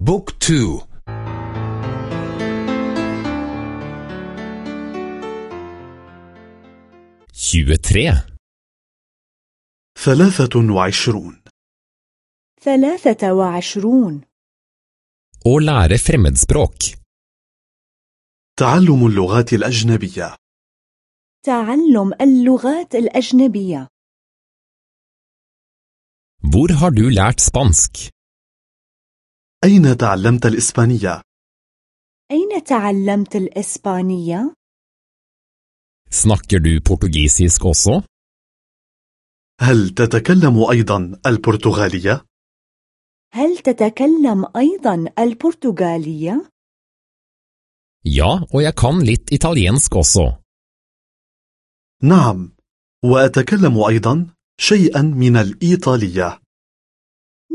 بوك تو. ثلاثة وعشرون. ثلاثة وعشرون. Å lære fremmedspråk. تعلم اللغات الأجنبية. تعلم اللغات الأجنبية. Hvor har du lært spansk? أين تعلمت الإسبانية؟ أين تعلمت الإسبانية؟ Snakker du portugisisk også? هل تتكلم أيضا البرتغالية؟ هل تتكلم أيضا البرتغالية؟ Ja, og jeg kan litt italiensk også. نعم وأتكلم أيضا شيئا من الإيطالية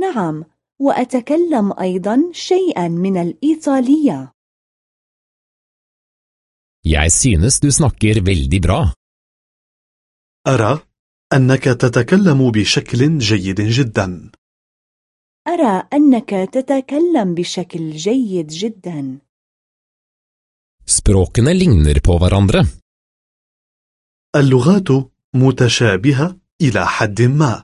نعم وأتكلم أيضا شيئا من الإيطالية Jeg synes du snakker veldig bra. أرى أنك تتكلم بشكل جيد جدا أرى أنك تتكلم بشكل جيد جدا Språkene ligner på hverandre. اللغات متشابهة إلى حد ما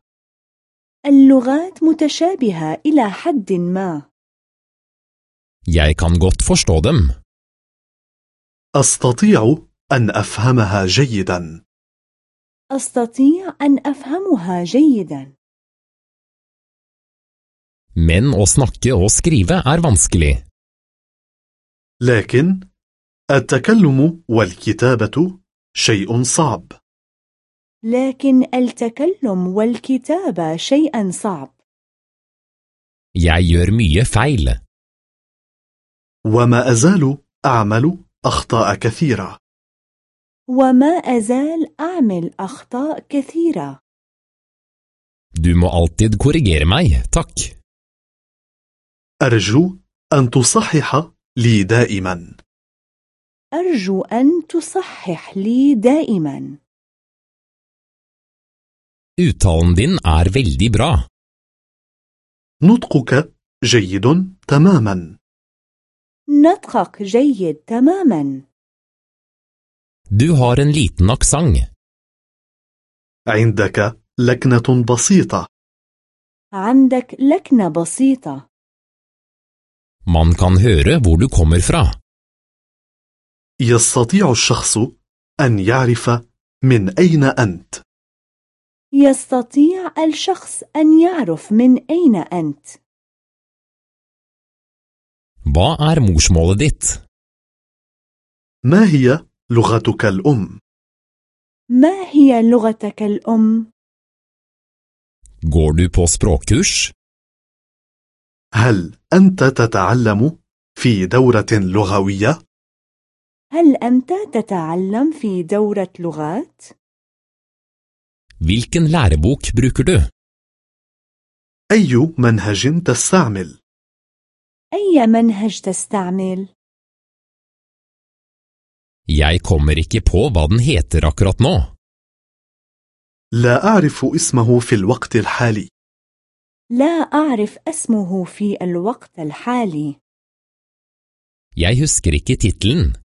اللغات متشابهة إلى حد ما Jeg kan godt forstå dem. أستطيع أن أفهمها جيدا أستطيع أن أفهمها جيدا Men å snakke og skrive er vanskelig. لكن التكلم والكتابة شيء صعب لكن التكلم والكتابة شيئا صعب. Jeg gjør mye feil. وما أزال أعمل أخطاء كثيرة. وما أزال أعمل أخطاء كثيرة. Du må alltid korrigere meg, takk. أرجو أن تصحح لي دائما. أرجو أن تصحح لي دائما. Uttalen din er veldig bra. نطقك جيد تماما نطقك جيد تماما Du har en liten aksent. عندك لكنة بسيطة عندك لكنة بسيطة Man kan høre hvor du kommer fra. يستطيع الشخص أن يعرف من أين أنت يستطيع الشخص أن يعرف من أين أنت Hva er morsmålet ditt? ما هي لغتك الأم؟ ما هي لغتك الأم؟ Går du på språkkurs? هل أنت تتعلم في دورة لغوية؟ هل أنت تتعلم في دورة لغات؟ Hvilken lærebok bruker du? أي منهج تستعمل؟ أي منهج تستعمل؟ Jeg kommer ikke på hva den heter akkurat nå. لا أعرف اسمه في الوقت الحالي لا أعرف اسمه في الوقت الحالي Jeg husker ikke tittelen.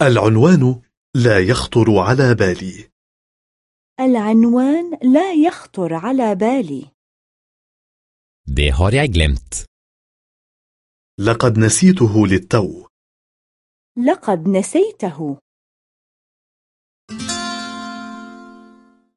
العنوان لا يخطر على بالي العنوان لا يخطر على بالي. Det har jeg glemt. لقد نسيته للتو. لقد نسيته.